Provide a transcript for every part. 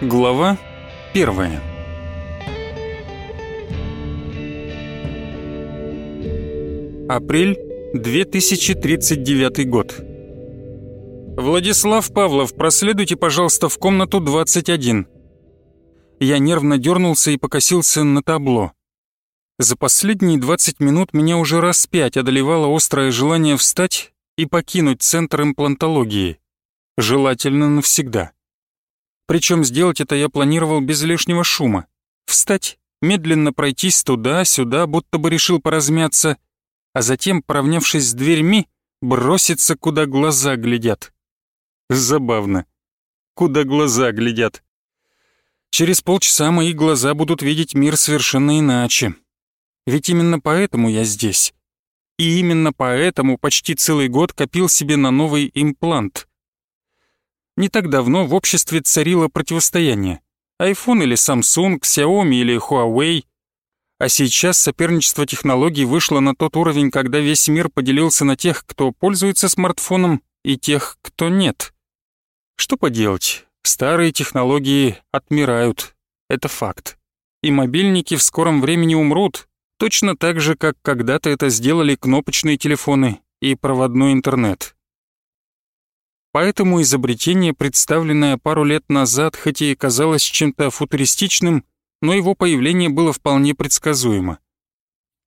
Глава первая Апрель 2039 год. «Владислав Павлов, проследуйте, пожалуйста, в комнату 21». Я нервно дернулся и покосился на табло. За последние 20 минут меня уже раз пять одолевало острое желание встать и покинуть центр имплантологии. Желательно навсегда. Причем сделать это я планировал без лишнего шума. Встать, медленно пройтись туда-сюда, будто бы решил поразмяться, а затем, поравнявшись с дверьми, броситься, куда глаза глядят. Забавно. Куда глаза глядят. Через полчаса мои глаза будут видеть мир совершенно иначе. Ведь именно поэтому я здесь. И именно поэтому почти целый год копил себе на новый имплант. Не так давно в обществе царило противостояние. iPhone или Samsung, Xiaomi или Huawei. А сейчас соперничество технологий вышло на тот уровень, когда весь мир поделился на тех, кто пользуется смартфоном, и тех, кто нет. Что поделать, старые технологии отмирают, это факт. И мобильники в скором времени умрут, точно так же, как когда-то это сделали кнопочные телефоны и проводной интернет. Поэтому изобретение, представленное пару лет назад, хоть и казалось чем-то футуристичным, но его появление было вполне предсказуемо.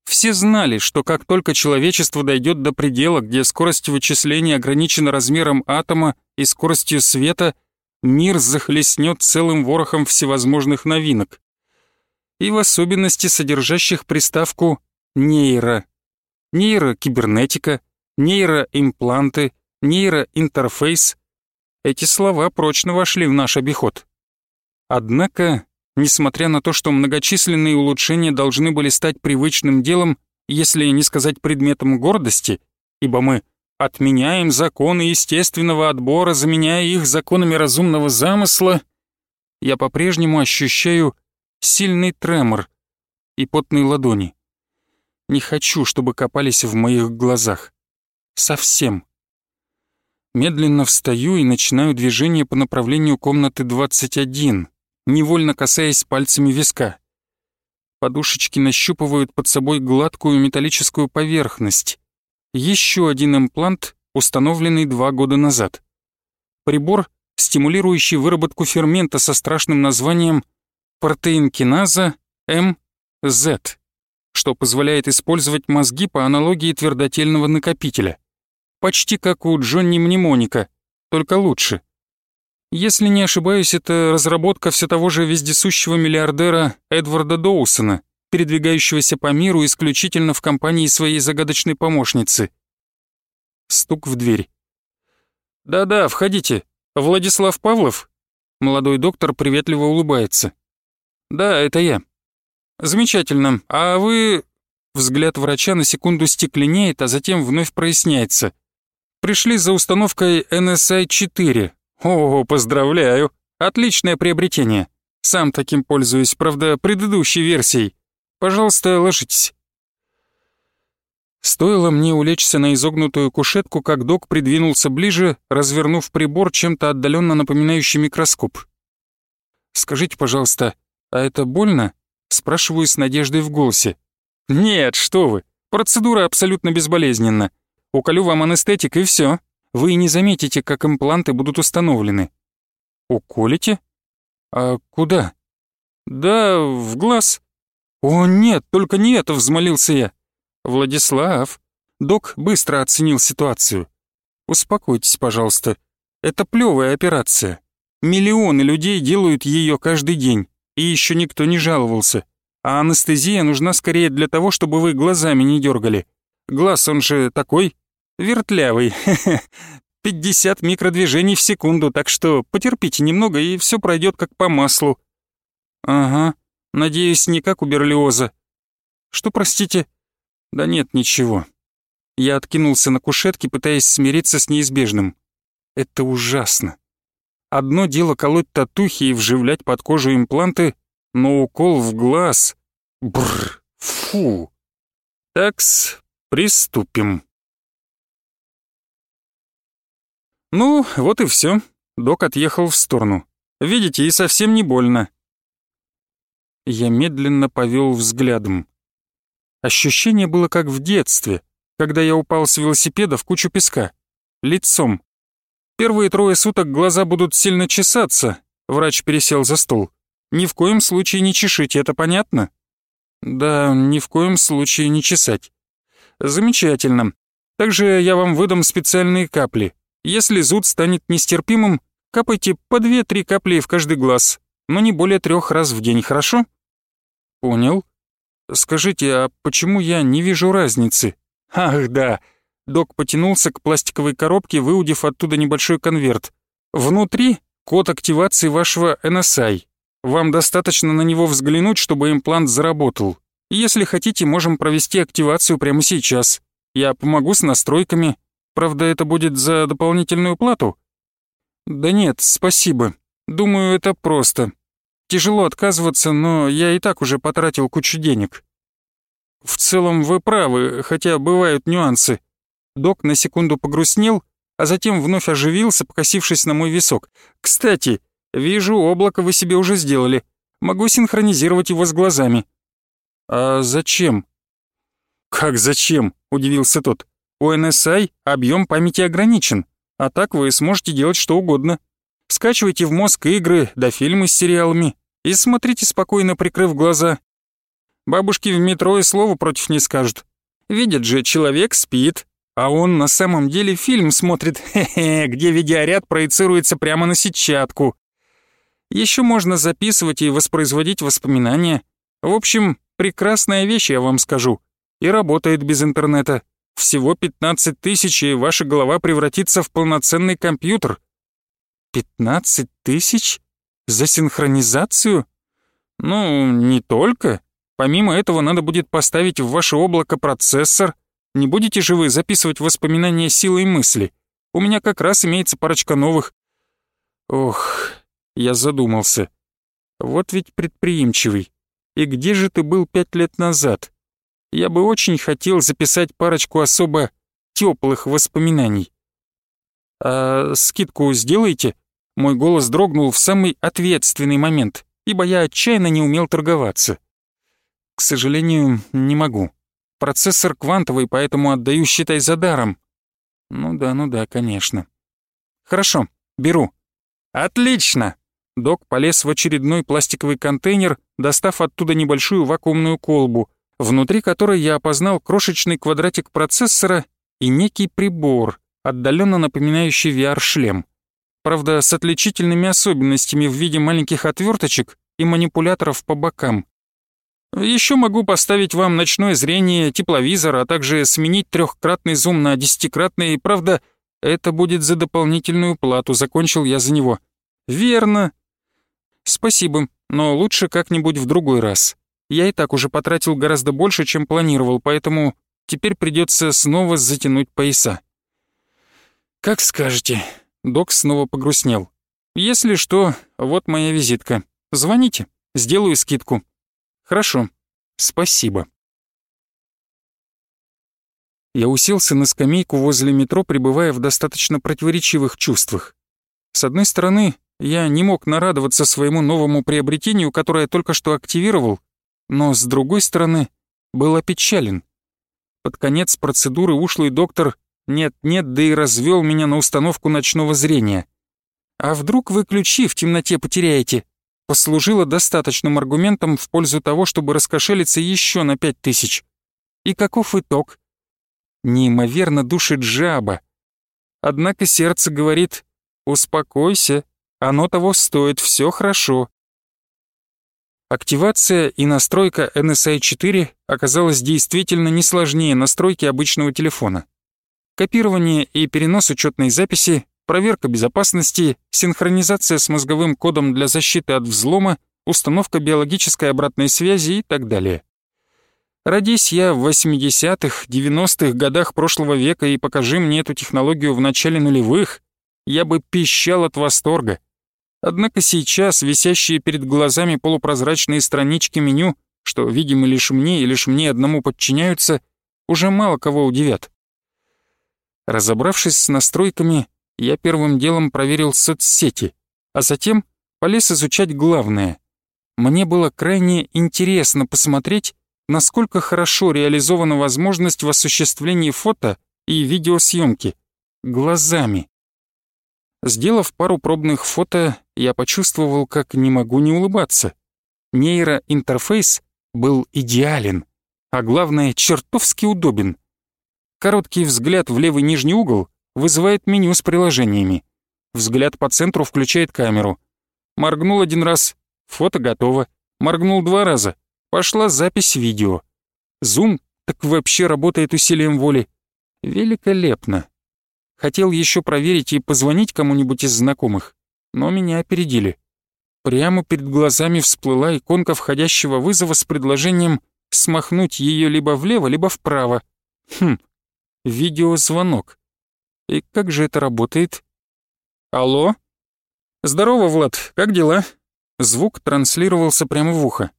Все знали, что как только человечество дойдет до предела, где скорость вычисления ограничена размером атома и скоростью света, мир захлестнет целым ворохом всевозможных новинок. И в особенности содержащих приставку «нейро». Нейрокибернетика, нейроимпланты, нейроинтерфейс. Эти слова прочно вошли в наш обиход. Однако, несмотря на то, что многочисленные улучшения должны были стать привычным делом, если не сказать предметом гордости, ибо мы отменяем законы естественного отбора, заменяя их законами разумного замысла, я по-прежнему ощущаю сильный тремор и потные ладони. Не хочу, чтобы копались в моих глазах. Совсем. Медленно встаю и начинаю движение по направлению комнаты 21, невольно касаясь пальцами виска. Подушечки нащупывают под собой гладкую металлическую поверхность. Еще один имплант, установленный два года назад. Прибор, стимулирующий выработку фермента со страшным названием протеинкиназа МЗ, что позволяет использовать мозги по аналогии твердотельного накопителя почти как у Джонни Мнемоника, только лучше. Если не ошибаюсь, это разработка все того же вездесущего миллиардера Эдварда Доусона, передвигающегося по миру исключительно в компании своей загадочной помощницы. Стук в дверь. «Да-да, входите. Владислав Павлов?» Молодой доктор приветливо улыбается. «Да, это я». «Замечательно. А вы...» Взгляд врача на секунду стекленеет, а затем вновь проясняется – Пришли за установкой NSI-4. О, поздравляю. Отличное приобретение. Сам таким пользуюсь, правда, предыдущей версией. Пожалуйста, ложитесь. Стоило мне улечься на изогнутую кушетку, как док придвинулся ближе, развернув прибор, чем-то отдаленно напоминающий микроскоп. «Скажите, пожалуйста, а это больно?» Спрашиваю с надеждой в голосе. «Нет, что вы, процедура абсолютно безболезненна. Уколю вам анестетик и все. Вы не заметите, как импланты будут установлены. Уколите? А куда? Да, в глаз. О, нет, только не это, взмолился я. Владислав, док быстро оценил ситуацию. Успокойтесь, пожалуйста. Это плевая операция. Миллионы людей делают ее каждый день, и еще никто не жаловался. А анестезия нужна скорее для того, чтобы вы глазами не дергали. Глаз, он же такой, вертлявый. 50 микродвижений в секунду, так что потерпите немного, и все пройдет как по маслу. Ага, надеюсь, не как у Берлиоза. Что, простите? Да нет, ничего. Я откинулся на кушетке, пытаясь смириться с неизбежным. Это ужасно. Одно дело колоть татухи и вживлять под кожу импланты, но укол в глаз... Бррр, фу. Такс, приступим. Ну, вот и все. Док отъехал в сторону. Видите, и совсем не больно. Я медленно повел взглядом. Ощущение было как в детстве, когда я упал с велосипеда в кучу песка. Лицом. Первые трое суток глаза будут сильно чесаться. Врач пересел за стол. Ни в коем случае не чешите, это понятно? Да, ни в коем случае не чесать. Замечательно. Также я вам выдам специальные капли. Если зуд станет нестерпимым, капайте по две-три капли в каждый глаз, но не более трех раз в день, хорошо? Понял. Скажите, а почему я не вижу разницы? Ах, да. Док потянулся к пластиковой коробке, выудив оттуда небольшой конверт. Внутри код активации вашего NSI. Вам достаточно на него взглянуть, чтобы имплант заработал. Если хотите, можем провести активацию прямо сейчас. Я помогу с настройками. Правда, это будет за дополнительную плату? Да нет, спасибо. Думаю, это просто. Тяжело отказываться, но я и так уже потратил кучу денег. В целом вы правы, хотя бывают нюансы. Док на секунду погрустнел, а затем вновь оживился, покосившись на мой висок. Кстати, вижу, облако вы себе уже сделали. Могу синхронизировать его с глазами. А зачем? Как зачем? Удивился тот. У NSI объем памяти ограничен, а так вы сможете делать что угодно. Скачивайте в мозг игры да фильмы с сериалами и смотрите спокойно, прикрыв глаза. Бабушки в метро и слова против не скажут. Видят же, человек спит, а он на самом деле фильм смотрит, где видеоряд проецируется прямо на сетчатку. Еще можно записывать и воспроизводить воспоминания. В общем, прекрасная вещь, я вам скажу. И работает без интернета. Всего 15 тысяч, и ваша голова превратится в полноценный компьютер. Пятнадцать тысяч? За синхронизацию? Ну, не только. Помимо этого надо будет поставить в ваше облако процессор. Не будете же вы записывать воспоминания силой мысли? У меня как раз имеется парочка новых. Ох, я задумался. Вот ведь предприимчивый. И где же ты был пять лет назад? Я бы очень хотел записать парочку особо теплых воспоминаний. «А скидку сделаете?» Мой голос дрогнул в самый ответственный момент, ибо я отчаянно не умел торговаться. К сожалению, не могу. Процессор квантовый, поэтому отдаю, считай, за даром. Ну да, ну да, конечно. Хорошо, беру. Отлично! Док полез в очередной пластиковый контейнер, достав оттуда небольшую вакуумную колбу, внутри которой я опознал крошечный квадратик процессора и некий прибор, отдаленно напоминающий VR-шлем правда, с отличительными особенностями в виде маленьких отверточек и манипуляторов по бокам. Еще могу поставить вам ночное зрение, тепловизор, а также сменить трехкратный зум на десятикратный, правда, это будет за дополнительную плату, закончил я за него. Верно. Спасибо, но лучше как-нибудь в другой раз. Я и так уже потратил гораздо больше, чем планировал, поэтому теперь придется снова затянуть пояса. Как скажете. Док снова погрустнел. «Если что, вот моя визитка. Звоните, сделаю скидку». «Хорошо, спасибо». Я уселся на скамейку возле метро, пребывая в достаточно противоречивых чувствах. С одной стороны, я не мог нарадоваться своему новому приобретению, которое я только что активировал, но с другой стороны, был опечален. Под конец процедуры ушлый доктор нет-нет, да и развел меня на установку ночного зрения. А вдруг вы ключи в темноте потеряете? Послужило достаточным аргументом в пользу того, чтобы раскошелиться еще на пять тысяч. И каков итог? Неимоверно душит жаба. Однако сердце говорит «Успокойся, оно того стоит, все хорошо». Активация и настройка NSI-4 оказалась действительно не сложнее настройки обычного телефона копирование и перенос учетной записи, проверка безопасности, синхронизация с мозговым кодом для защиты от взлома, установка биологической обратной связи и так далее. Родись я в 80-х, 90-х годах прошлого века и покажи мне эту технологию в начале нулевых, я бы пищал от восторга. Однако сейчас висящие перед глазами полупрозрачные странички меню, что видимы лишь мне и лишь мне одному подчиняются, уже мало кого удивят. Разобравшись с настройками, я первым делом проверил соцсети, а затем полез изучать главное. Мне было крайне интересно посмотреть, насколько хорошо реализована возможность в осуществлении фото и видеосъемки глазами. Сделав пару пробных фото, я почувствовал, как не могу не улыбаться. Нейроинтерфейс был идеален, а главное, чертовски удобен. Короткий взгляд в левый нижний угол вызывает меню с приложениями. Взгляд по центру включает камеру. Моргнул один раз, фото готово. Моргнул два раза, пошла запись видео. Зум так вообще работает усилием воли. Великолепно. Хотел еще проверить и позвонить кому-нибудь из знакомых, но меня опередили. Прямо перед глазами всплыла иконка входящего вызова с предложением смахнуть ее либо влево, либо вправо. Хм, видеозвонок. И как же это работает? Алло? Здорово, Влад, как дела? Звук транслировался прямо в ухо.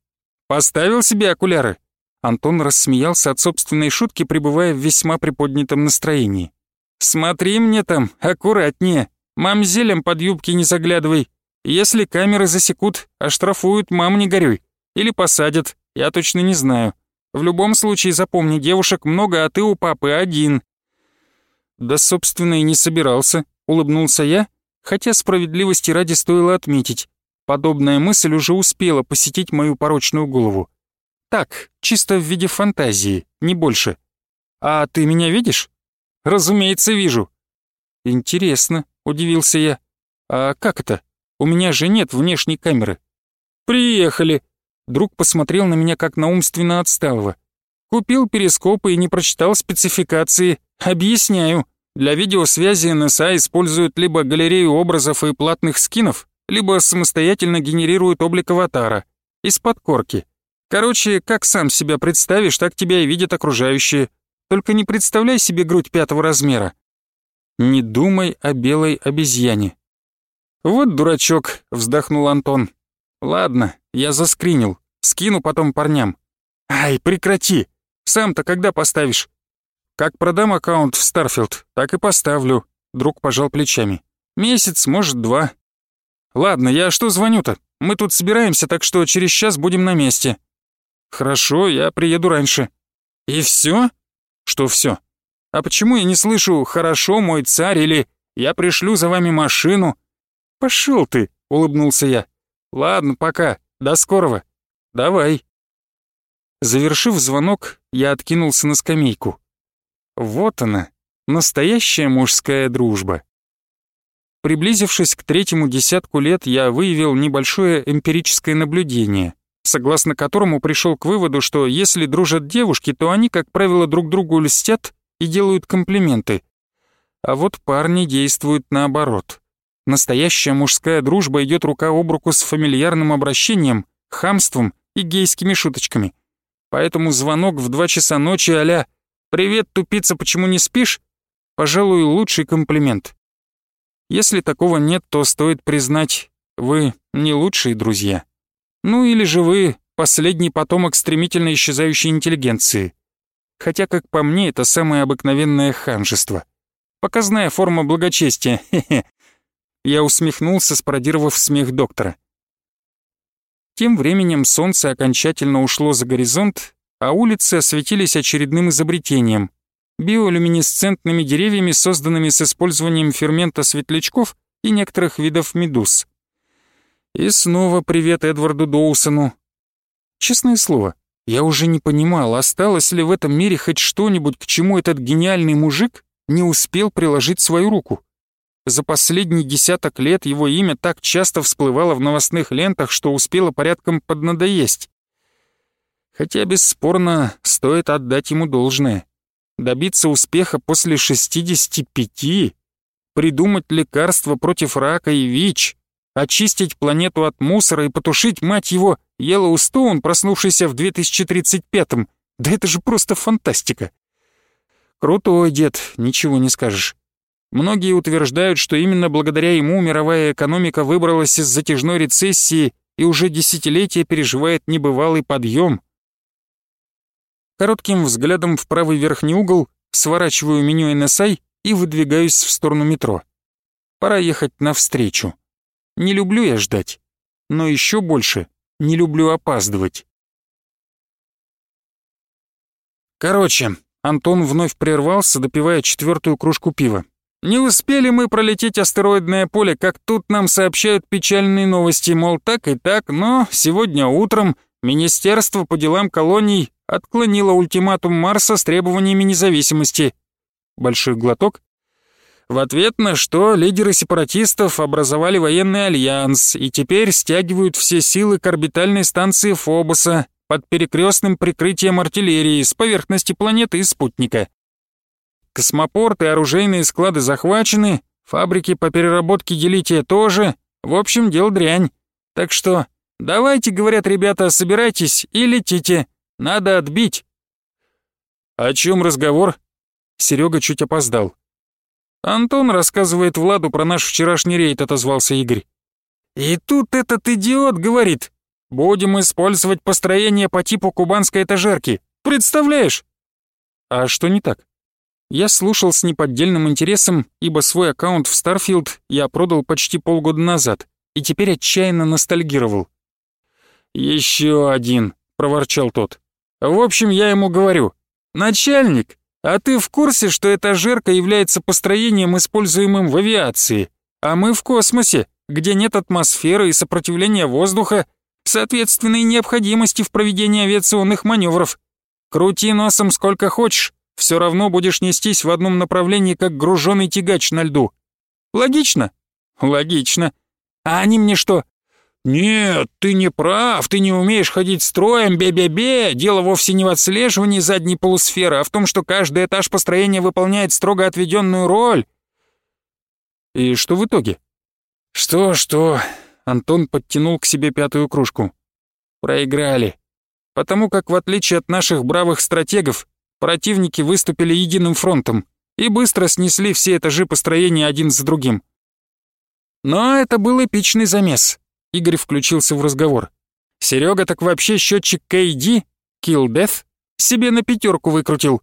Поставил себе окуляры? Антон рассмеялся от собственной шутки, пребывая в весьма приподнятом настроении. «Смотри мне там, аккуратнее. Мамзелем под юбки не заглядывай. Если камеры засекут, оштрафуют, мам не горюй. Или посадят, я точно не знаю. В любом случае запомни, девушек много, а ты у папы один». «Да, собственно, и не собирался», — улыбнулся я, хотя справедливости ради стоило отметить. Подобная мысль уже успела посетить мою порочную голову. Так, чисто в виде фантазии, не больше. А ты меня видишь? Разумеется, вижу. Интересно, удивился я. А как это? У меня же нет внешней камеры. Приехали. Друг посмотрел на меня как на умственно отсталого. Купил перископы и не прочитал спецификации. Объясняю. Для видеосвязи НСА используют либо галерею образов и платных скинов, либо самостоятельно генерируют облик аватара. Из-под корки. Короче, как сам себя представишь, так тебя и видят окружающие. Только не представляй себе грудь пятого размера. Не думай о белой обезьяне. Вот дурачок, вздохнул Антон. Ладно, я заскринил. Скину потом парням. Ай, прекрати. Сам-то когда поставишь? Как продам аккаунт в Старфилд, так и поставлю. Друг пожал плечами. Месяц, может, два. Ладно, я что звоню-то? Мы тут собираемся, так что через час будем на месте. «Хорошо, я приеду раньше». «И все? «Что все? А почему я не слышу «хорошо, мой царь» или «я пришлю за вами машину»?» «Пошел ты», — улыбнулся я. «Ладно, пока, до скорого. Давай». Завершив звонок, я откинулся на скамейку. Вот она, настоящая мужская дружба. Приблизившись к третьему десятку лет, я выявил небольшое эмпирическое наблюдение согласно которому пришел к выводу, что если дружат девушки, то они, как правило, друг другу льстят и делают комплименты. А вот парни действуют наоборот. Настоящая мужская дружба идет рука об руку с фамильярным обращением, хамством и гейскими шуточками. Поэтому звонок в два часа ночи а «Привет, тупица, почему не спишь?» Пожалуй, лучший комплимент. Если такого нет, то стоит признать, вы не лучшие друзья. Ну или же вы последний потомок стремительно исчезающей интеллигенции. Хотя, как по мне, это самое обыкновенное ханжество. Показная форма благочестия, хе-хе. Я усмехнулся, спародировав смех доктора. Тем временем солнце окончательно ушло за горизонт, а улицы осветились очередным изобретением — биолюминесцентными деревьями, созданными с использованием фермента светлячков и некоторых видов медуз. И снова привет Эдварду Доусону. Честное слово, я уже не понимал, осталось ли в этом мире хоть что-нибудь, к чему этот гениальный мужик не успел приложить свою руку. За последний десяток лет его имя так часто всплывало в новостных лентах, что успело порядком поднадоесть. Хотя, бесспорно, стоит отдать ему должное. Добиться успеха после 65, придумать лекарство против рака и ВИЧ, очистить планету от мусора и потушить, мать его, Йеллоустоун, проснувшийся в 2035-м. Да это же просто фантастика. Крутой дед, ничего не скажешь. Многие утверждают, что именно благодаря ему мировая экономика выбралась из затяжной рецессии и уже десятилетия переживает небывалый подъем. Коротким взглядом в правый верхний угол, сворачиваю меню NSI и выдвигаюсь в сторону метро. Пора ехать навстречу. Не люблю я ждать, но еще больше не люблю опаздывать. Короче, Антон вновь прервался, допивая четвертую кружку пива. Не успели мы пролететь астероидное поле, как тут нам сообщают печальные новости, мол, так и так, но сегодня утром Министерство по делам колоний отклонило ультиматум Марса с требованиями независимости. Большой глоток. В ответ на что лидеры сепаратистов образовали военный альянс и теперь стягивают все силы к орбитальной станции Фобоса под перекрестным прикрытием артиллерии с поверхности планеты и спутника. Космопорты и оружейные склады захвачены, фабрики по переработке делития тоже. В общем, дел дрянь. Так что давайте, говорят ребята, собирайтесь и летите. Надо отбить. О чем разговор? Серега чуть опоздал. Антон рассказывает Владу про наш вчерашний рейд, отозвался Игорь. И тут этот идиот говорит, будем использовать построение по типу кубанской этажерки. Представляешь? А что не так? Я слушал с неподдельным интересом, ибо свой аккаунт в Starfield я продал почти полгода назад и теперь отчаянно ностальгировал. «Еще один», — проворчал тот. «В общем, я ему говорю, начальник, а ты в курсе, что эта жерка является построением, используемым в авиации, а мы в космосе, где нет атмосферы и сопротивления воздуха, соответственно и необходимости в проведении авиационных маневров. Крути носом сколько хочешь, все равно будешь нестись в одном направлении, как груженный тягач на льду. Логично? Логично. А они мне что? Нет, ты не прав, ты не умеешь ходить строем, бе-бе-бе. Дело вовсе не в отслеживании задней полусферы, а в том, что каждый этаж построения выполняет строго отведенную роль. И что в итоге? Что-что? Антон подтянул к себе пятую кружку. Проиграли. Потому как, в отличие от наших бравых стратегов, Противники выступили единым фронтом и быстро снесли все этажи построения один за другим. Но это был эпичный замес. Игорь включился в разговор. Серега так вообще счетчик KD, Kill Death, себе на пятерку выкрутил.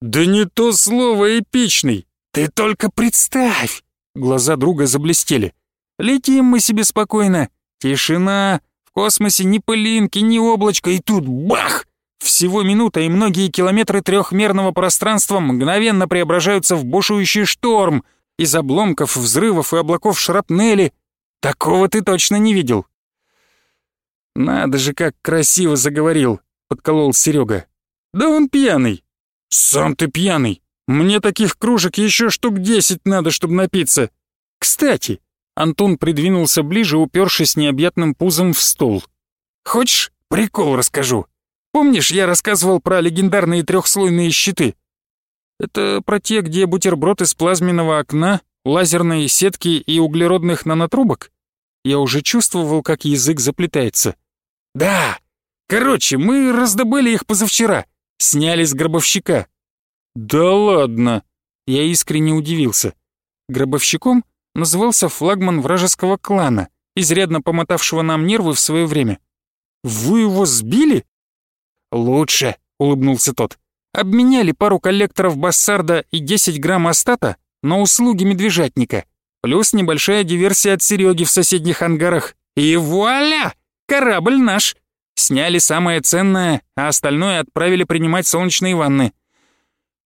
«Да не то слово эпичный! Ты только представь!» Глаза друга заблестели. «Летим мы себе спокойно. Тишина, в космосе ни пылинки, ни облачка, и тут бах! Всего минута, и многие километры трехмерного пространства мгновенно преображаются в бушующий шторм из обломков, взрывов и облаков шрапнели. Такого ты точно не видел. «Надо же, как красиво заговорил», — подколол Серега. «Да он пьяный». «Сам ты пьяный. Мне таких кружек еще штук десять надо, чтобы напиться. Кстати...» Антон придвинулся ближе, упершись необъятным пузом в стол. «Хочешь, прикол расскажу?» Помнишь, я рассказывал про легендарные трехслойные щиты? Это про те, где бутерброд из плазменного окна, лазерной сетки и углеродных нанотрубок? Я уже чувствовал, как язык заплетается. Да! Короче, мы раздобыли их позавчера. Сняли с гробовщика. Да ладно! Я искренне удивился. Гробовщиком назывался флагман вражеского клана, изрядно помотавшего нам нервы в свое время. Вы его сбили? «Лучше», — улыбнулся тот. «Обменяли пару коллекторов Бассарда и 10 грамм астата на услуги медвежатника, плюс небольшая диверсия от Сереги в соседних ангарах, и вуаля! Корабль наш!» Сняли самое ценное, а остальное отправили принимать солнечные ванны.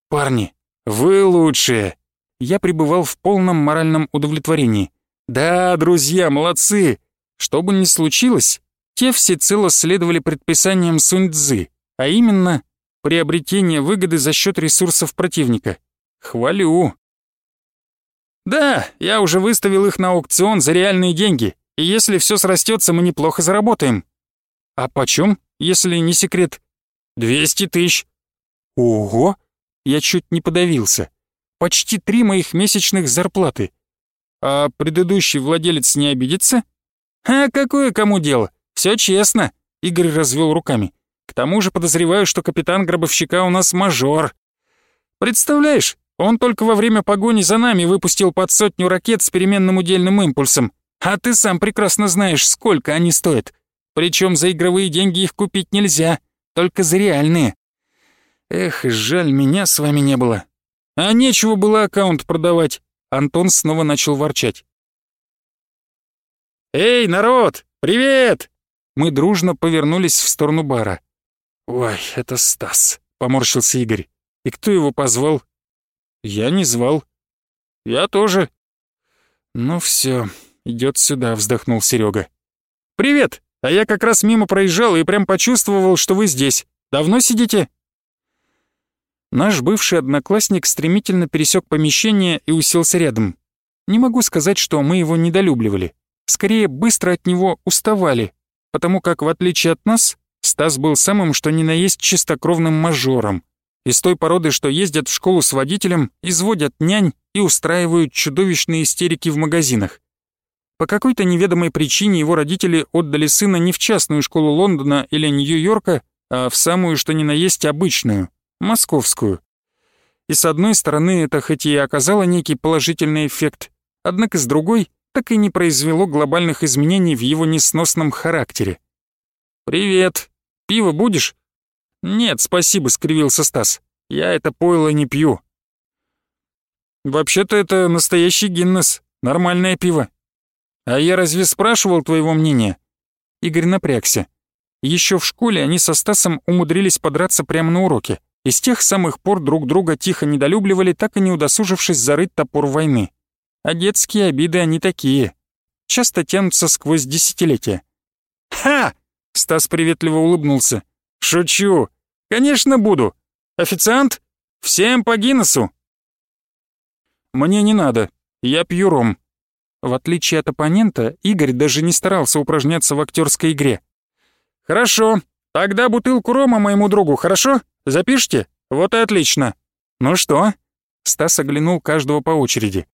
«Парни, вы лучшие!» Я пребывал в полном моральном удовлетворении. «Да, друзья, молодцы! Что бы ни случилось, те всецело следовали предписаниям Сунь-Цзы, а именно приобретение выгоды за счет ресурсов противника. Хвалю. Да, я уже выставил их на аукцион за реальные деньги, и если все срастется, мы неплохо заработаем. А почем, если не секрет? Двести тысяч. Ого! Я чуть не подавился. Почти три моих месячных зарплаты. А предыдущий владелец не обидится? А какое кому дело? Все честно», — Игорь развел руками. «К тому же подозреваю, что капитан гробовщика у нас мажор. Представляешь, он только во время погони за нами выпустил под сотню ракет с переменным удельным импульсом. А ты сам прекрасно знаешь, сколько они стоят. Причем за игровые деньги их купить нельзя, только за реальные. Эх, жаль, меня с вами не было. А нечего было аккаунт продавать. Антон снова начал ворчать. «Эй, народ, привет!» Мы дружно повернулись в сторону бара. «Ой, это Стас», — поморщился Игорь. «И кто его позвал?» «Я не звал». «Я тоже». «Ну все, идет сюда», — вздохнул Серега. «Привет! А я как раз мимо проезжал и прям почувствовал, что вы здесь. Давно сидите?» Наш бывший одноклассник стремительно пересек помещение и уселся рядом. Не могу сказать, что мы его недолюбливали. Скорее, быстро от него уставали, потому как, в отличие от нас, Стас был самым что ни на есть чистокровным мажором. Из той породы, что ездят в школу с водителем, изводят нянь и устраивают чудовищные истерики в магазинах. По какой-то неведомой причине его родители отдали сына не в частную школу Лондона или Нью-Йорка, а в самую что ни на есть обычную, московскую. И с одной стороны, это хоть и оказало некий положительный эффект, однако с другой так и не произвело глобальных изменений в его несносном характере. «Привет. Пиво будешь?» «Нет, спасибо», — скривился Стас. «Я это пойло не пью». «Вообще-то это настоящий Гиннес, нормальное пиво». «А я разве спрашивал твоего мнения?» Игорь напрягся. Еще в школе они со Стасом умудрились подраться прямо на уроке, и с тех самых пор друг друга тихо недолюбливали, так и не удосужившись зарыть топор войны. А детские обиды они такие. Часто тянутся сквозь десятилетия. «Ха!» — Стас приветливо улыбнулся. «Шучу. Конечно, буду. Официант? Всем по Гиннесу!» «Мне не надо. Я пью ром». В отличие от оппонента, Игорь даже не старался упражняться в актерской игре. «Хорошо. Тогда бутылку рома моему другу, хорошо? Запишите? Вот и отлично. Ну что?» Стас оглянул каждого по очереди.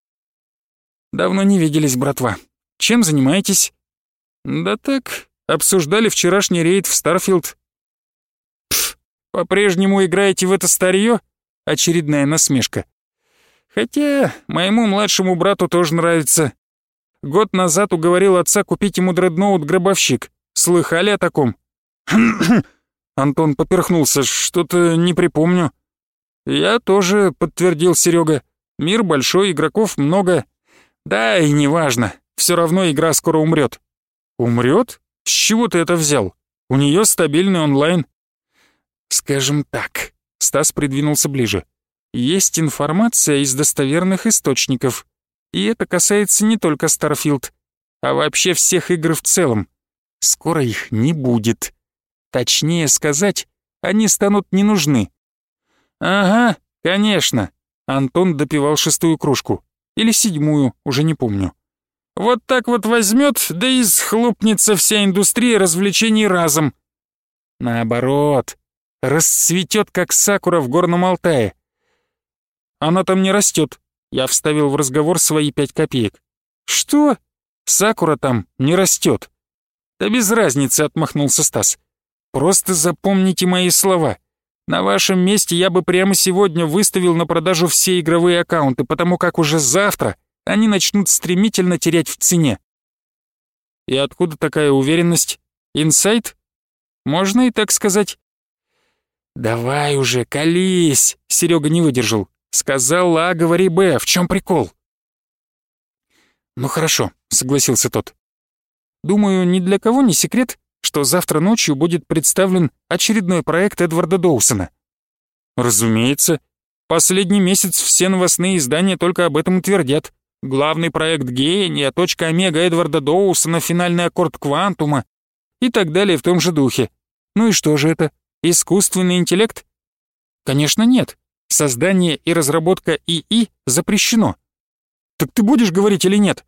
«Давно не виделись, братва. Чем занимаетесь?» «Да так, обсуждали вчерашний рейд в Старфилд». «Пф, по-прежнему играете в это старье?» Очередная насмешка. «Хотя моему младшему брату тоже нравится. Год назад уговорил отца купить ему дредноут-гробовщик. Слыхали о таком?» Антон поперхнулся. «Что-то не припомню». «Я тоже», — подтвердил Серега. «Мир большой, игроков много, да и неважно, все равно игра скоро умрет. Умрет? С чего ты это взял? У нее стабильный онлайн. Скажем так, Стас придвинулся ближе. Есть информация из достоверных источников. И это касается не только Starfield, а вообще всех игр в целом. Скоро их не будет. Точнее сказать, они станут не нужны. Ага, конечно. Антон допивал шестую кружку. Или седьмую, уже не помню. Вот так вот возьмет, да и схлопнется вся индустрия развлечений разом. Наоборот, расцветет, как сакура в Горном Алтае. Она там не растет. Я вставил в разговор свои пять копеек. Что? Сакура там не растет. Да без разницы, отмахнулся Стас. Просто запомните мои слова. На вашем месте я бы прямо сегодня выставил на продажу все игровые аккаунты, потому как уже завтра они начнут стремительно терять в цене. И откуда такая уверенность? Инсайт? Можно и так сказать. «Давай уже, колись!» — Серега не выдержал. «Сказал А, говори Б, в чем прикол?» «Ну хорошо», — согласился тот. «Думаю, ни для кого не секрет, что завтра ночью будет представлен очередной проект Эдварда Доусона. Разумеется, последний месяц все новостные издания только об этом твердят. Главный проект гения, точка омега Эдварда Доусона, финальный аккорд квантума и так далее в том же духе. Ну и что же это? Искусственный интеллект? Конечно, нет. Создание и разработка ИИ запрещено. Так ты будешь говорить или нет?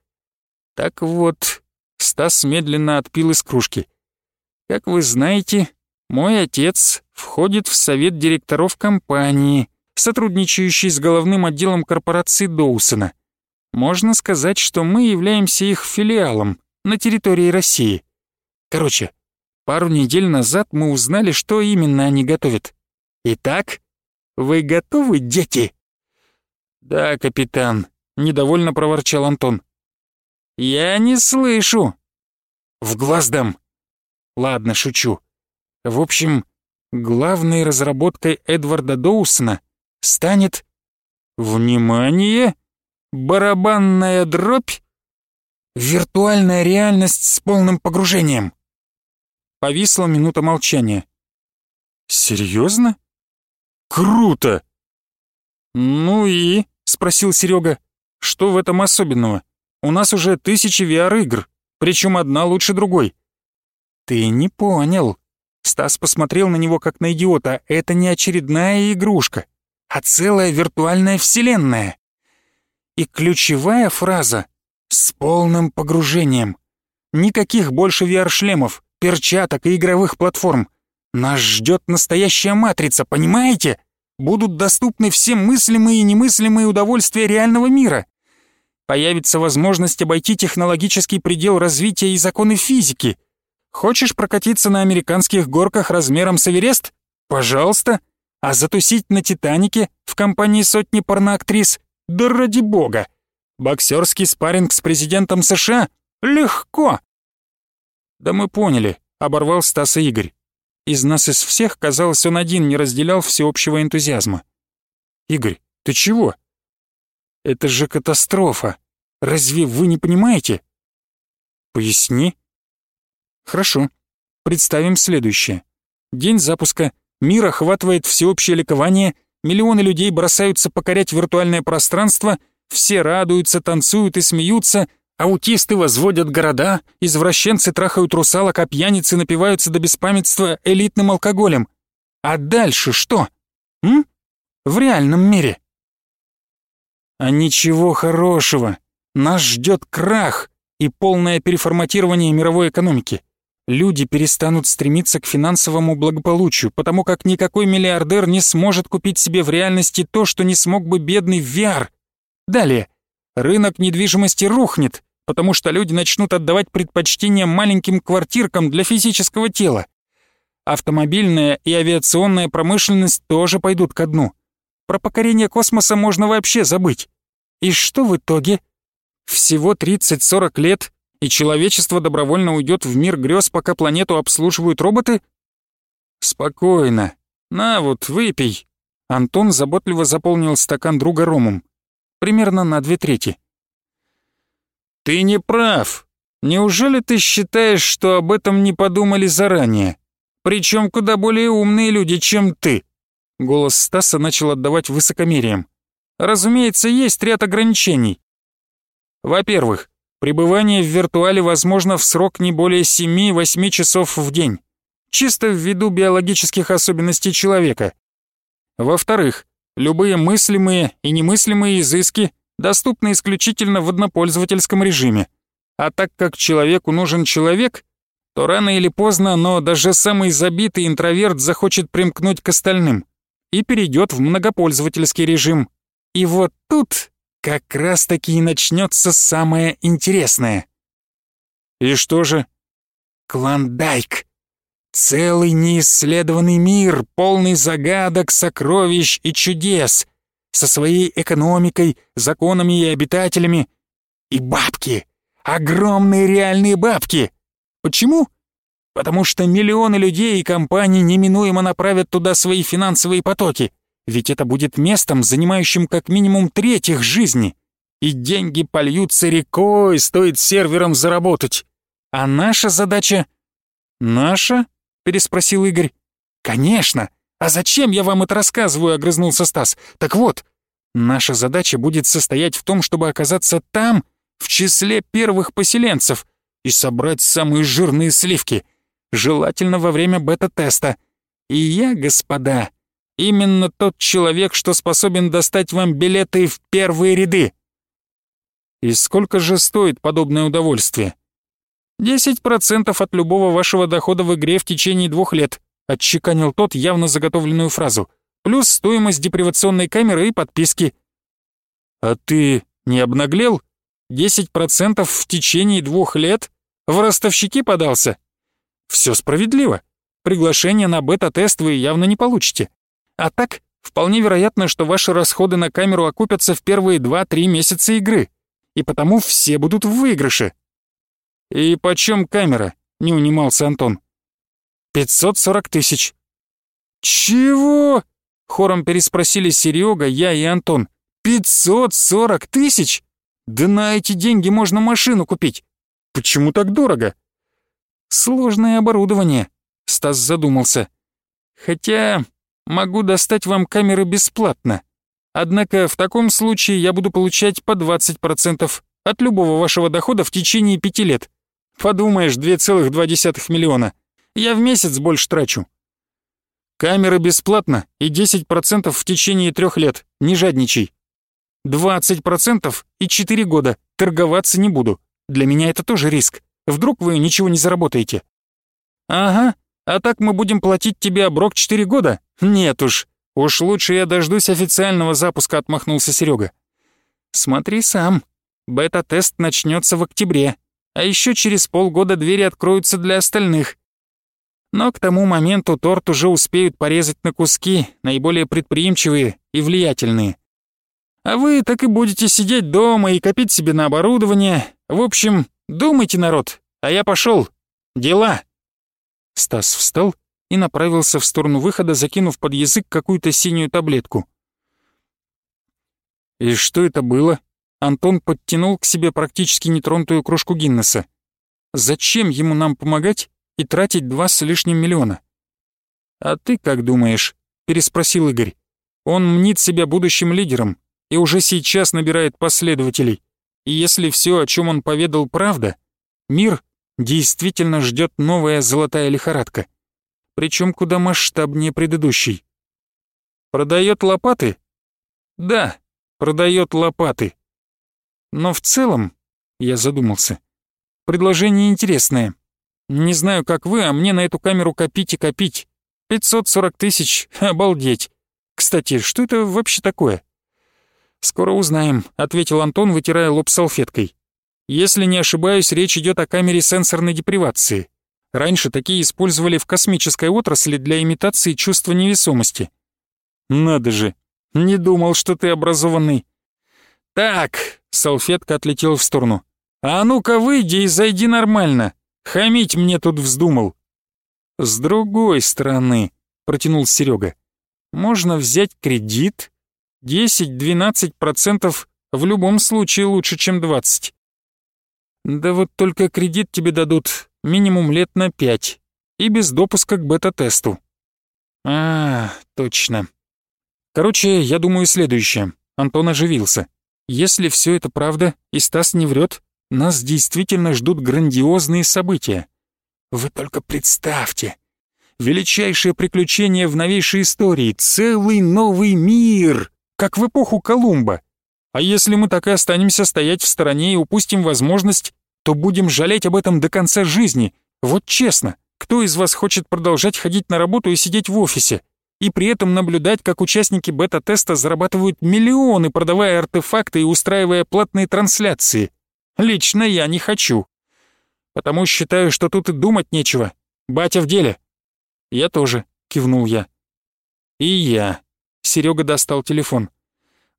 Так вот, Стас медленно отпил из кружки. Как вы знаете, мой отец входит в совет директоров компании, сотрудничающей с головным отделом корпорации Доусона. Можно сказать, что мы являемся их филиалом на территории России. Короче, пару недель назад мы узнали, что именно они готовят. Итак, вы готовы, дети? Да, капитан, недовольно проворчал Антон. Я не слышу. В глаз дам. Ладно, шучу. В общем, главной разработкой Эдварда Доусона станет... Внимание! Барабанная дробь? Виртуальная реальность с полным погружением. Повисла минута молчания. Серьезно? Круто! Ну и, спросил Серега, что в этом особенного? У нас уже тысячи VR-игр, причем одна лучше другой. Ты не понял. Стас посмотрел на него как на идиота. Это не очередная игрушка, а целая виртуальная вселенная. И ключевая фраза «с полным погружением». Никаких больше VR-шлемов, перчаток и игровых платформ. Нас ждет настоящая матрица, понимаете? Будут доступны все мыслимые и немыслимые удовольствия реального мира. Появится возможность обойти технологический предел развития и законы физики. Хочешь прокатиться на американских горках размером с Эверест? Пожалуйста. А затусить на «Титанике» в компании сотни порноактрис? Да ради бога! Боксерский спарринг с президентом США? Легко! «Да мы поняли», — оборвал Стаса Игорь. Из нас из всех, казалось, он один не разделял всеобщего энтузиазма. «Игорь, ты чего?» «Это же катастрофа! Разве вы не понимаете?» «Поясни». «Хорошо. Представим следующее. День запуска, мир охватывает всеобщее ликование, миллионы людей бросаются покорять виртуальное пространство, все радуются, танцуют и смеются, Аутисты возводят города, извращенцы трахают русалок, а пьяницы напиваются до беспамятства элитным алкоголем. А дальше что? М? В реальном мире. А ничего хорошего. Нас ждет крах и полное переформатирование мировой экономики. Люди перестанут стремиться к финансовому благополучию, потому как никакой миллиардер не сможет купить себе в реальности то, что не смог бы бедный VR. Далее. Рынок недвижимости рухнет, потому что люди начнут отдавать предпочтение маленьким квартиркам для физического тела. Автомобильная и авиационная промышленность тоже пойдут ко дну. Про покорение космоса можно вообще забыть. И что в итоге? Всего 30-40 лет, и человечество добровольно уйдет в мир грез, пока планету обслуживают роботы? Спокойно. На вот, выпей. Антон заботливо заполнил стакан друга ромом. Примерно на две трети. «Ты не прав. Неужели ты считаешь, что об этом не подумали заранее? Причем куда более умные люди, чем ты?» Голос Стаса начал отдавать высокомерием. «Разумеется, есть ряд ограничений. Во-первых, пребывание в виртуале возможно в срок не более 7-8 часов в день, чисто ввиду биологических особенностей человека. Во-вторых, любые мыслимые и немыслимые изыски доступны исключительно в однопользовательском режиме. А так как человеку нужен человек, то рано или поздно, но даже самый забитый интроверт захочет примкнуть к остальным и перейдет в многопользовательский режим. И вот тут как раз-таки и начнется самое интересное. И что же? Клондайк. Целый неисследованный мир, полный загадок, сокровищ и чудес — со своей экономикой, законами и обитателями. И бабки. Огромные реальные бабки. Почему? Потому что миллионы людей и компаний неминуемо направят туда свои финансовые потоки. Ведь это будет местом, занимающим как минимум треть их жизни. И деньги польются рекой, стоит сервером заработать. А наша задача... «Наша?» — переспросил Игорь. «Конечно. «А зачем я вам это рассказываю?» — огрызнулся Стас. «Так вот, наша задача будет состоять в том, чтобы оказаться там, в числе первых поселенцев, и собрать самые жирные сливки, желательно во время бета-теста. И я, господа, именно тот человек, что способен достать вам билеты в первые ряды». «И сколько же стоит подобное удовольствие?» «Десять процентов от любого вашего дохода в игре в течение двух лет», Отчеканил тот явно заготовленную фразу. Плюс стоимость депривационной камеры и подписки. «А ты не обнаглел? 10% в течение двух лет? В ростовщики подался?» «Все справедливо. Приглашение на бета-тест вы явно не получите. А так, вполне вероятно, что ваши расходы на камеру окупятся в первые 2-3 месяца игры, и потому все будут в выигрыше». «И почем камера?» — не унимался Антон. «Пятьсот сорок тысяч». «Чего?» — хором переспросили Серега, я и Антон. «Пятьсот сорок тысяч? Да на эти деньги можно машину купить. Почему так дорого?» «Сложное оборудование», — Стас задумался. «Хотя могу достать вам камеры бесплатно. Однако в таком случае я буду получать по 20% от любого вашего дохода в течение пяти лет. Подумаешь, 2,2 миллиона. Я в месяц больше трачу. Камеры бесплатно и 10% в течение трех лет, не жадничай. 20% и 4 года, торговаться не буду. Для меня это тоже риск. Вдруг вы ничего не заработаете? Ага, а так мы будем платить тебе оброк 4 года? Нет уж. Уж лучше я дождусь официального запуска, отмахнулся Серега. Смотри сам. Бета-тест начнется в октябре, а еще через полгода двери откроются для остальных. Но к тому моменту торт уже успеют порезать на куски, наиболее предприимчивые и влиятельные. А вы так и будете сидеть дома и копить себе на оборудование. В общем, думайте, народ, а я пошел. Дела. Стас встал и направился в сторону выхода, закинув под язык какую-то синюю таблетку. «И что это было?» Антон подтянул к себе практически нетронутую кружку Гиннесса. «Зачем ему нам помогать, и тратить два с лишним миллиона. «А ты как думаешь?» — переспросил Игорь. «Он мнит себя будущим лидером и уже сейчас набирает последователей. И если все, о чем он поведал, правда, мир действительно ждет новая золотая лихорадка, причем куда масштабнее предыдущей. Продает лопаты? Да, продает лопаты. Но в целом, я задумался, предложение интересное. Не знаю, как вы, а мне на эту камеру копить и копить. 540 тысяч, обалдеть. Кстати, что это вообще такое? Скоро узнаем, ответил Антон, вытирая лоб салфеткой. Если не ошибаюсь, речь идет о камере сенсорной депривации. Раньше такие использовали в космической отрасли для имитации чувства невесомости. Надо же, не думал, что ты образованный. Так, салфетка отлетела в сторону. А ну-ка выйди и зайди нормально. Хамить мне тут вздумал. С другой стороны, протянул Серега, можно взять кредит. 10-12% в любом случае лучше, чем 20. Да вот только кредит тебе дадут минимум лет на 5 и без допуска к бета-тесту. А, точно. Короче, я думаю следующее. Антон оживился. Если все это правда и Стас не врет, нас действительно ждут грандиозные события. Вы только представьте. Величайшее приключение в новейшей истории, целый новый мир, как в эпоху Колумба. А если мы так и останемся стоять в стороне и упустим возможность, то будем жалеть об этом до конца жизни. Вот честно, кто из вас хочет продолжать ходить на работу и сидеть в офисе? И при этом наблюдать, как участники бета-теста зарабатывают миллионы, продавая артефакты и устраивая платные трансляции. Лично я не хочу. Потому считаю, что тут и думать нечего. Батя в деле. Я тоже, кивнул я. И я. Серега достал телефон.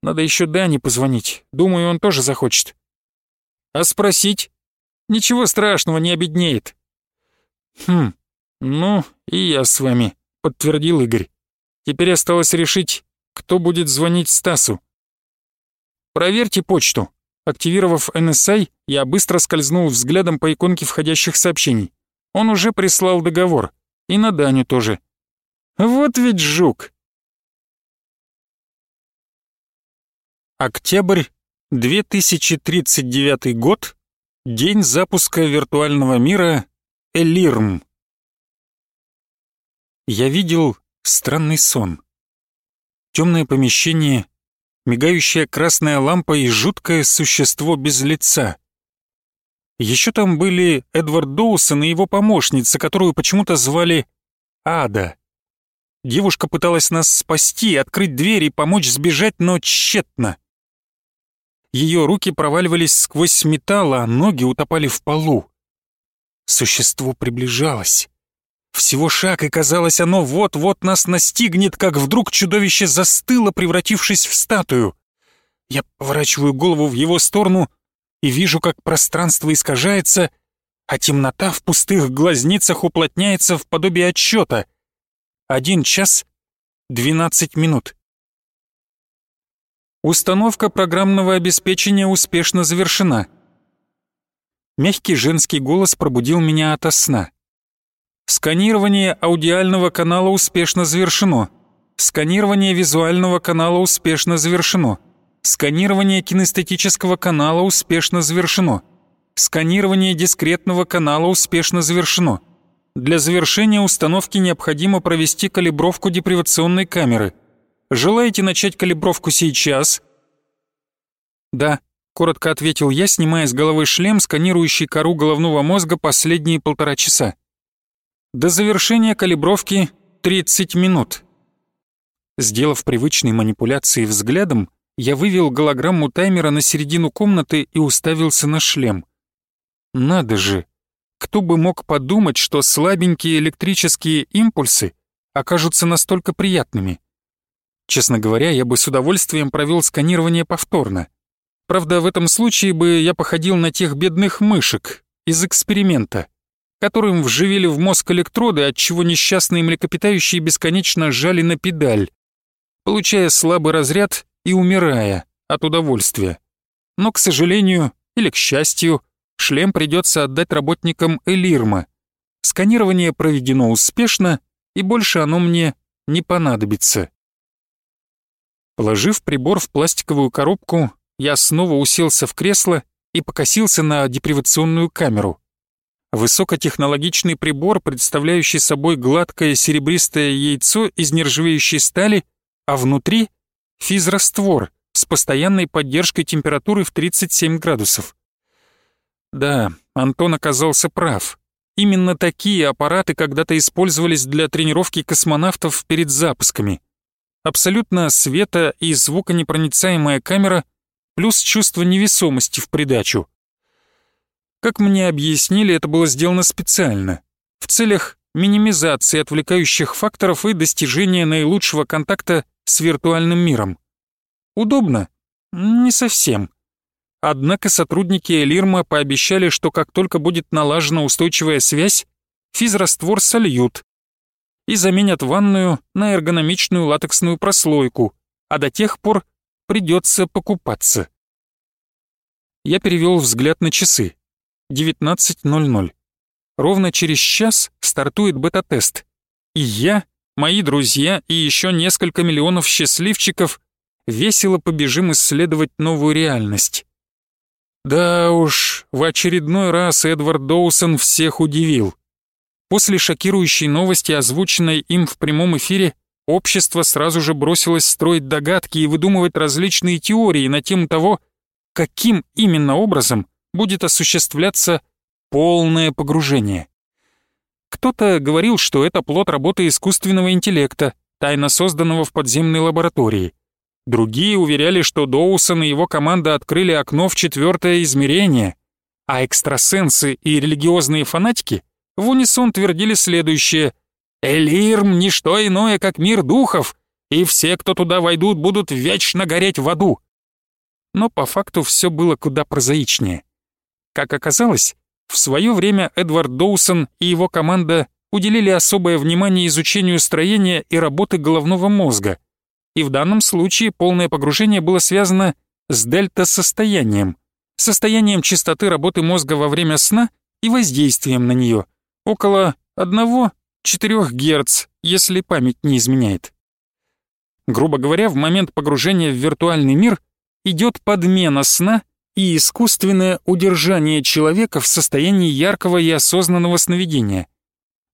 Надо еще Дане позвонить. Думаю, он тоже захочет. А спросить? Ничего страшного, не обеднеет. Хм, ну и я с вами, подтвердил Игорь. Теперь осталось решить, кто будет звонить Стасу. Проверьте почту. Активировав NSI, я быстро скользнул взглядом по иконке входящих сообщений. Он уже прислал договор. И на Даню тоже. Вот ведь жук. Октябрь 2039 год. День запуска виртуального мира Элирм. Я видел странный сон. Темное помещение, мигающая красная лампа и жуткое существо без лица. Еще там были Эдвард Доусон и его помощница, которую почему-то звали Ада. Девушка пыталась нас спасти, открыть дверь и помочь сбежать, но тщетно. Ее руки проваливались сквозь металл, а ноги утопали в полу. Существо приближалось. Всего шаг, и казалось, оно вот-вот нас настигнет, как вдруг чудовище застыло, превратившись в статую. Я поворачиваю голову в его сторону и вижу, как пространство искажается, а темнота в пустых глазницах уплотняется в подобие отсчета. Один час 12 минут. Установка программного обеспечения успешно завершена. Мягкий женский голос пробудил меня ото сна. Сканирование аудиального канала успешно завершено. Сканирование визуального канала успешно завершено. Сканирование кинестетического канала успешно завершено. Сканирование дискретного канала успешно завершено. Для завершения установки необходимо провести калибровку депривационной камеры. Желаете начать калибровку сейчас? Да, коротко ответил я, снимая с головы шлем, сканирующий кору головного мозга последние полтора часа. До завершения калибровки 30 минут. Сделав привычные манипуляции взглядом, я вывел голограмму таймера на середину комнаты и уставился на шлем. Надо же! Кто бы мог подумать, что слабенькие электрические импульсы окажутся настолько приятными? Честно говоря, я бы с удовольствием провел сканирование повторно. Правда, в этом случае бы я походил на тех бедных мышек из эксперимента, которым вживили в мозг электроды, отчего несчастные млекопитающие бесконечно жали на педаль, получая слабый разряд и умирая от удовольствия. Но, к сожалению или к счастью, шлем придется отдать работникам Элирма. Сканирование проведено успешно, и больше оно мне не понадобится. Положив прибор в пластиковую коробку, я снова уселся в кресло и покосился на депривационную камеру. Высокотехнологичный прибор, представляющий собой гладкое серебристое яйцо из нержавеющей стали, а внутри — физраствор с постоянной поддержкой температуры в 37 градусов. Да, Антон оказался прав. Именно такие аппараты когда-то использовались для тренировки космонавтов перед запусками. Абсолютно свето- и звуконепроницаемая камера плюс чувство невесомости в придачу. Как мне объяснили, это было сделано специально, в целях минимизации отвлекающих факторов и достижения наилучшего контакта с виртуальным миром. Удобно? Не совсем. Однако сотрудники Элирма пообещали, что как только будет налажена устойчивая связь, физраствор сольют и заменят ванную на эргономичную латексную прослойку, а до тех пор придется покупаться. Я перевел взгляд на часы. 19.00. Ровно через час стартует бета-тест. И я, мои друзья и еще несколько миллионов счастливчиков весело побежим исследовать новую реальность. Да уж, в очередной раз Эдвард Доусон всех удивил. После шокирующей новости, озвученной им в прямом эфире, общество сразу же бросилось строить догадки и выдумывать различные теории на тему того, каким именно образом будет осуществляться полное погружение. Кто-то говорил, что это плод работы искусственного интеллекта, тайно созданного в подземной лаборатории. Другие уверяли, что Доусон и его команда открыли окно в четвертое измерение, а экстрасенсы и религиозные фанатики в унисон твердили следующее «Элирм — не что иное, как мир духов, и все, кто туда войдут, будут вечно гореть в аду». Но по факту все было куда прозаичнее. Как оказалось, в свое время Эдвард Доусон и его команда уделили особое внимание изучению строения и работы головного мозга, и в данном случае полное погружение было связано с дельта-состоянием, состоянием частоты работы мозга во время сна и воздействием на нее, около 1-4 Гц, если память не изменяет. Грубо говоря, в момент погружения в виртуальный мир идет подмена сна и искусственное удержание человека в состоянии яркого и осознанного сновидения.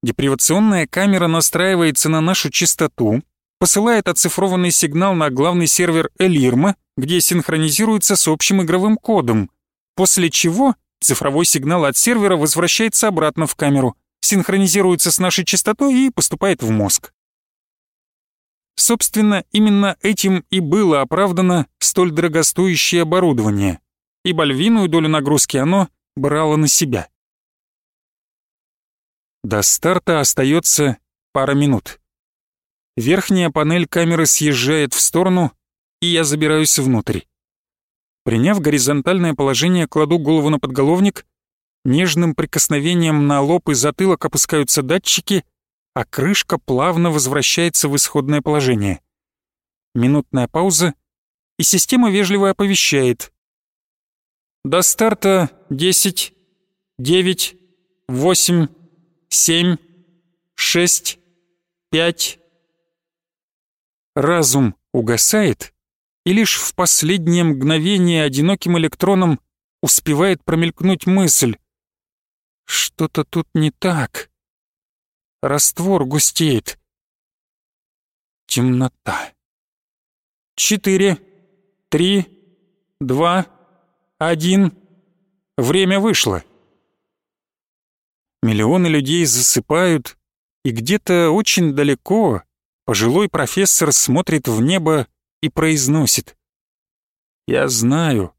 Депривационная камера настраивается на нашу частоту, посылает оцифрованный сигнал на главный сервер Элирма, где синхронизируется с общим игровым кодом, после чего цифровой сигнал от сервера возвращается обратно в камеру, синхронизируется с нашей частотой и поступает в мозг. Собственно, именно этим и было оправдано столь дорогостоящее оборудование ибо львиную долю нагрузки оно брало на себя. До старта остается пара минут. Верхняя панель камеры съезжает в сторону, и я забираюсь внутрь. Приняв горизонтальное положение, кладу голову на подголовник, нежным прикосновением на лоб и затылок опускаются датчики, а крышка плавно возвращается в исходное положение. Минутная пауза, и система вежливо оповещает. До старта 10, 9, 8, 7, 6, 5. Разум угасает, и лишь в последнее мгновение одиноким электроном успевает промелькнуть мысль. Что-то тут не так. Раствор густеет. Темнота. Четыре, три, два, один. Время вышло. Миллионы людей засыпают, и где-то очень далеко пожилой профессор смотрит в небо и произносит. «Я знаю,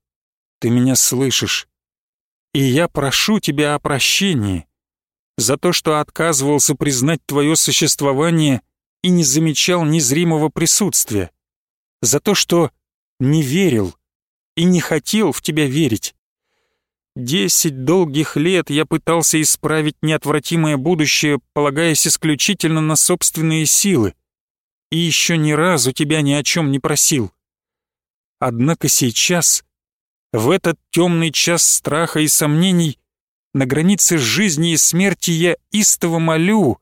ты меня слышишь, и я прошу тебя о прощении за то, что отказывался признать твое существование и не замечал незримого присутствия, за то, что не верил и не хотел в тебя верить. Десять долгих лет я пытался исправить неотвратимое будущее, полагаясь исключительно на собственные силы, и еще ни разу тебя ни о чем не просил. Однако сейчас, в этот темный час страха и сомнений, на границе жизни и смерти я истово молю.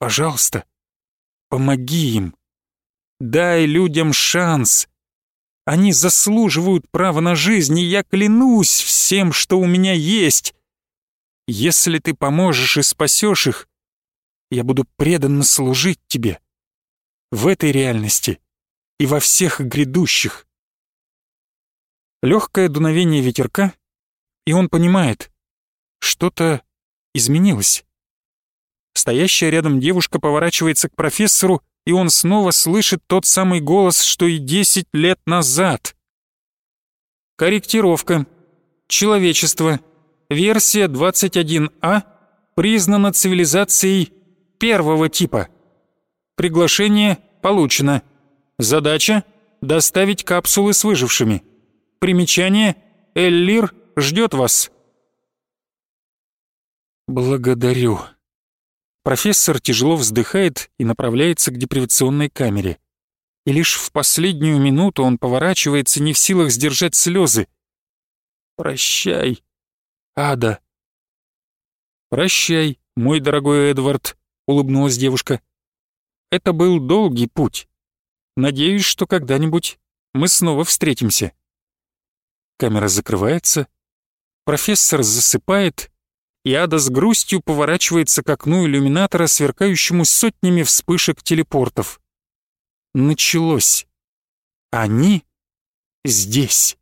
Пожалуйста, помоги им. Дай людям шанс. Они заслуживают права на жизнь, и я клянусь всем, что у меня есть. Если ты поможешь и спасешь их, я буду преданно служить тебе. В этой реальности и во всех грядущих. Легкое дуновение ветерка, и он понимает, что-то изменилось. Стоящая рядом девушка поворачивается к профессору, и он снова слышит тот самый голос, что и 10 лет назад. Корректировка. Человечество. Версия 21А признана цивилизацией первого типа. Приглашение получено. Задача — доставить капсулы с выжившими. Примечание — Эллир ждет вас. «Благодарю». Профессор тяжело вздыхает и направляется к депривационной камере. И лишь в последнюю минуту он поворачивается, не в силах сдержать слезы. «Прощай, Ада». «Прощай, мой дорогой Эдвард», — улыбнулась девушка. «Это был долгий путь. Надеюсь, что когда-нибудь мы снова встретимся». Камера закрывается, профессор засыпает, и Ада с грустью поворачивается к окну иллюминатора, сверкающему сотнями вспышек телепортов. Началось. Они здесь.